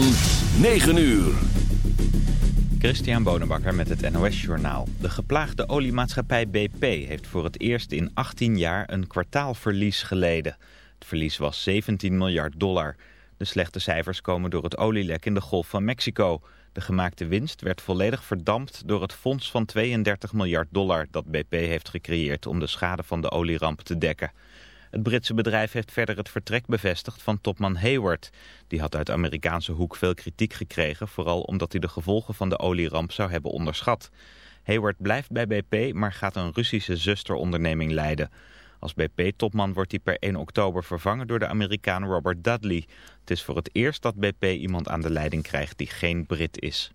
van 9 uur. Christian Bonenbakker met het NOS Journaal. De geplaagde oliemaatschappij BP heeft voor het eerst in 18 jaar een kwartaalverlies geleden. Het verlies was 17 miljard dollar. De slechte cijfers komen door het olielek in de Golf van Mexico. De gemaakte winst werd volledig verdampt door het fonds van 32 miljard dollar... dat BP heeft gecreëerd om de schade van de olieramp te dekken. Het Britse bedrijf heeft verder het vertrek bevestigd van topman Hayward. Die had uit Amerikaanse hoek veel kritiek gekregen, vooral omdat hij de gevolgen van de olieramp zou hebben onderschat. Hayward blijft bij BP, maar gaat een Russische zusteronderneming leiden. Als BP-topman wordt hij per 1 oktober vervangen door de Amerikaan Robert Dudley. Het is voor het eerst dat BP iemand aan de leiding krijgt die geen Brit is.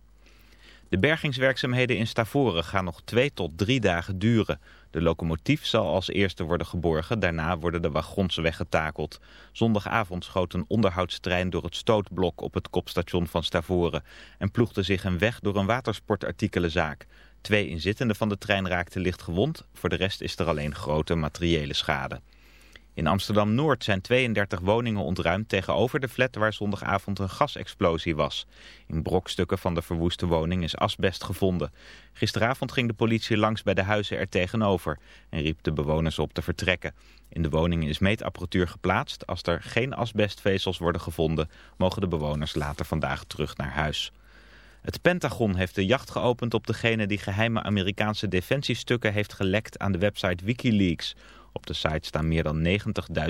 De bergingswerkzaamheden in Stavoren gaan nog twee tot drie dagen duren. De locomotief zal als eerste worden geborgen, daarna worden de wagons weggetakeld. Zondagavond schoot een onderhoudstrein door het stootblok op het kopstation van Stavoren... en ploegde zich een weg door een watersportartikelenzaak. Twee inzittenden van de trein raakten licht gewond, voor de rest is er alleen grote materiële schade. In Amsterdam-Noord zijn 32 woningen ontruimd tegenover de flat waar zondagavond een gasexplosie was. In brokstukken van de verwoeste woning is asbest gevonden. Gisteravond ging de politie langs bij de huizen er tegenover en riep de bewoners op te vertrekken. In de woningen is meetapparatuur geplaatst. Als er geen asbestvezels worden gevonden, mogen de bewoners later vandaag terug naar huis. Het Pentagon heeft de jacht geopend op degene die geheime Amerikaanse defensiestukken heeft gelekt aan de website Wikileaks... Op de site staan meer dan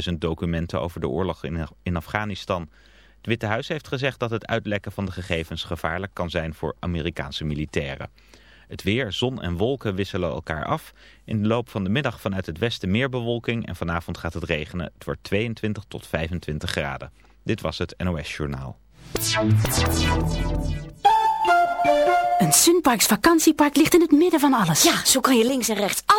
90.000 documenten over de oorlog in Afghanistan. Het Witte Huis heeft gezegd dat het uitlekken van de gegevens gevaarlijk kan zijn voor Amerikaanse militairen. Het weer, zon en wolken wisselen elkaar af. In de loop van de middag vanuit het westen meer bewolking en vanavond gaat het regenen. Het wordt 22 tot 25 graden. Dit was het NOS Journaal. Een Sunparks vakantiepark ligt in het midden van alles. Ja, zo kan je links en rechts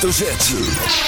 hoofdletter Z.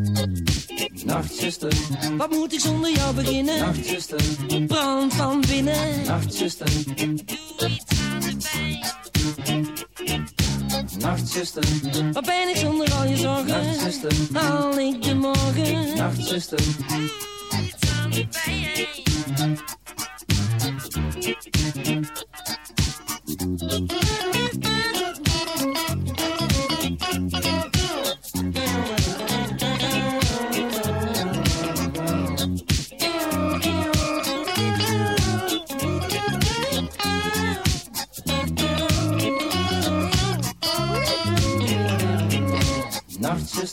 Nacht, zuster. Wat moet ik zonder jou beginnen? Nacht, zuster. Brand van binnen. Nacht, zuster. Nacht, zuster. Wat ben ik zonder al je zorgen? Nacht, zuster. Haal ik de morgen? Nacht, zuster. Nacht,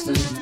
pijn.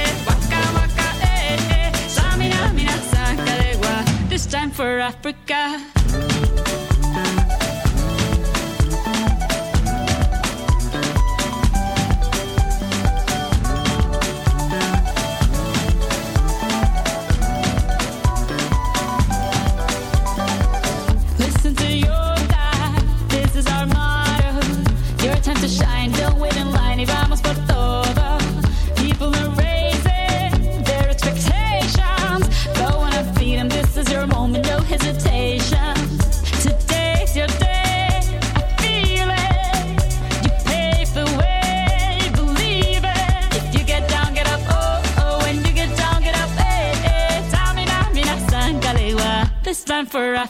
time for Africa.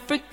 Africa.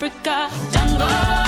Africa jungle.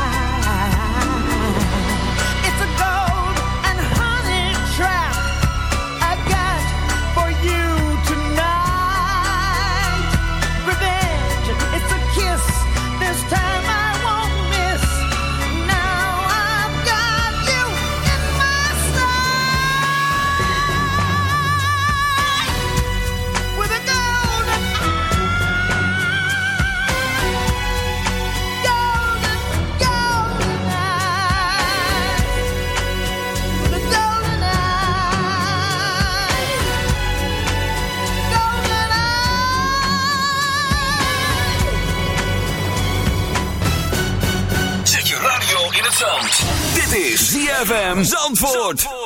Zandvoort.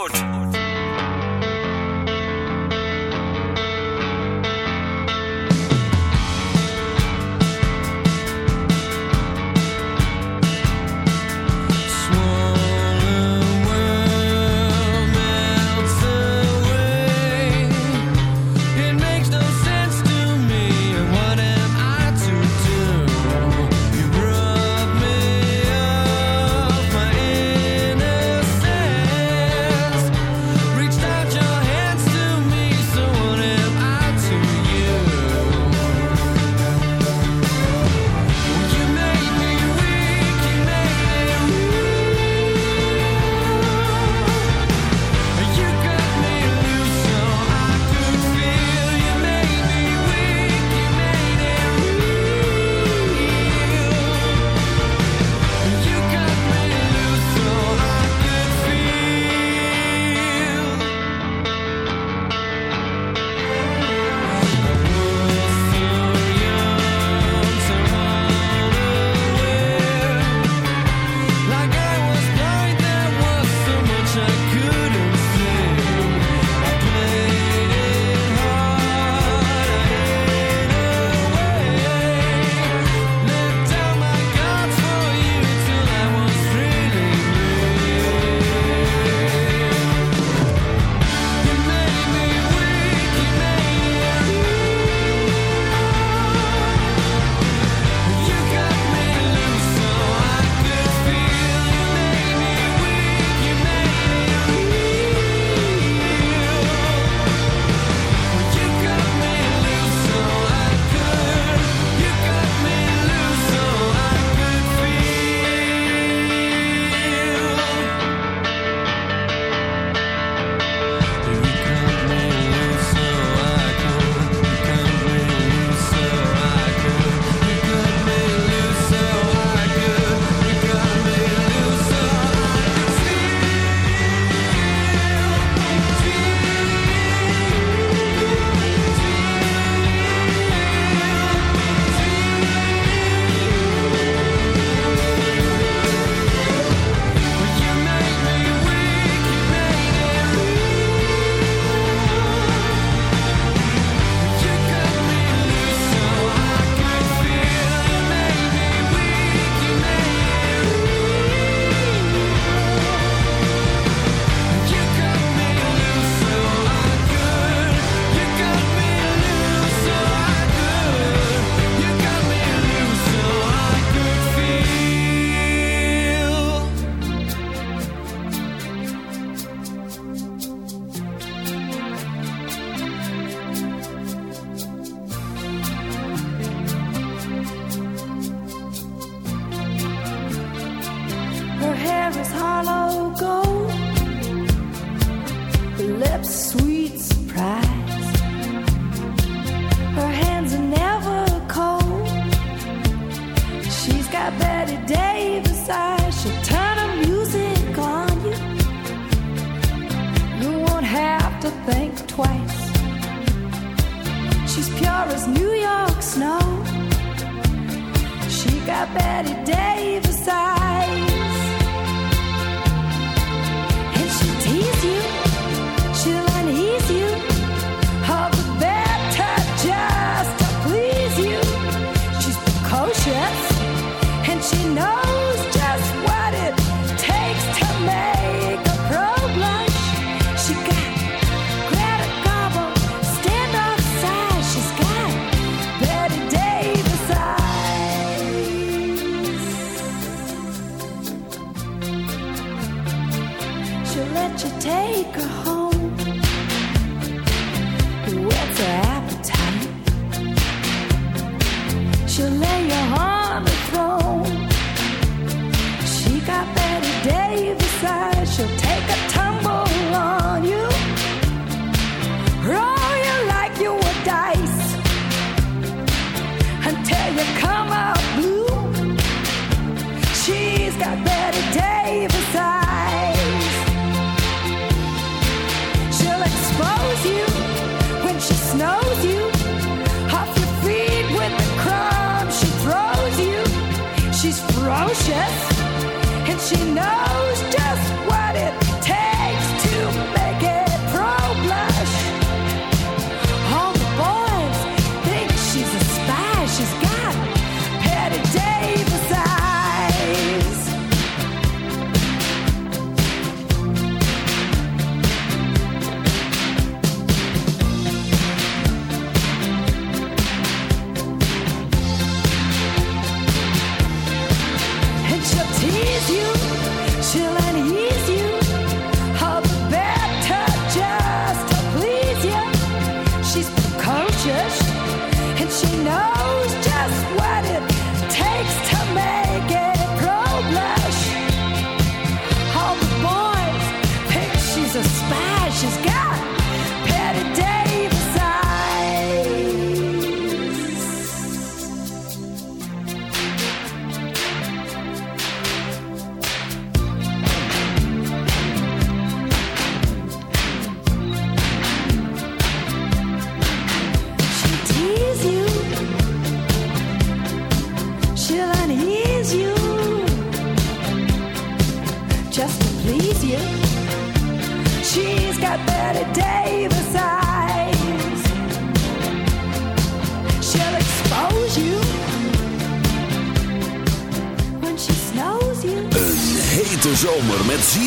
let you take her home.